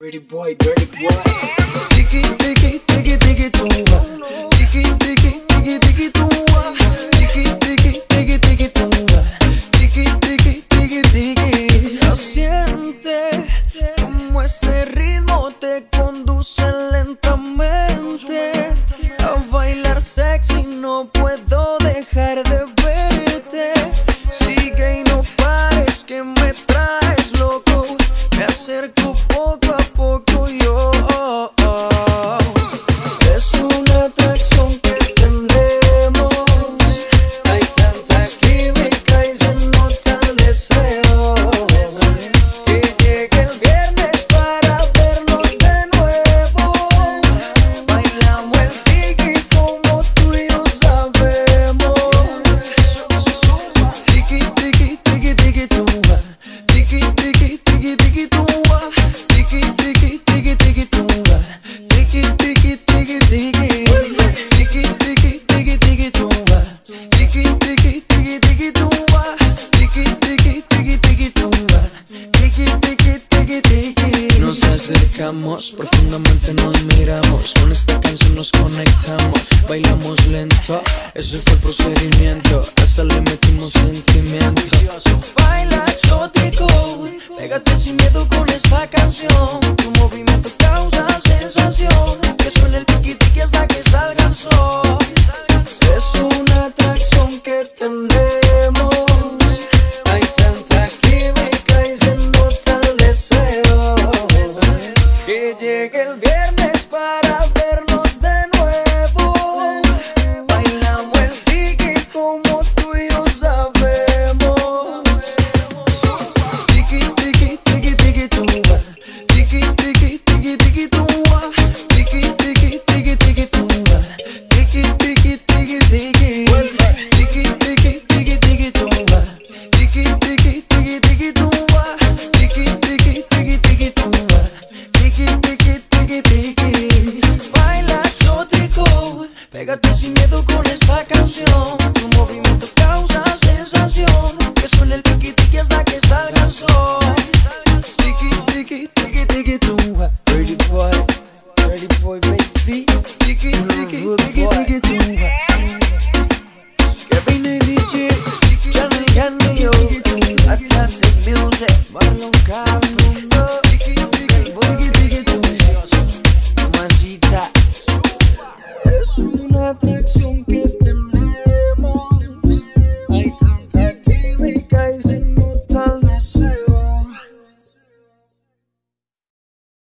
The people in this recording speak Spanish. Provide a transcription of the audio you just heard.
Pretty boy, dirty boy. Tiki tiki tiki tiki tumba. Tiki tiki tiki tiki tumba. Tiki tiki tiki tiki tumba. Tiki tiki tiki tiki. Lo siente como este ritmo te conduce lentamente a bailar sexy. No puedo dejar de verte. Sigue y no pares que me traes loco. Me acerco profundamente nos miramos. Con esta canción nos conectamos. Bailamos lento, ese fue el procedimiento. Esa le metimos viernes para que suele el piquitiqui hasta que public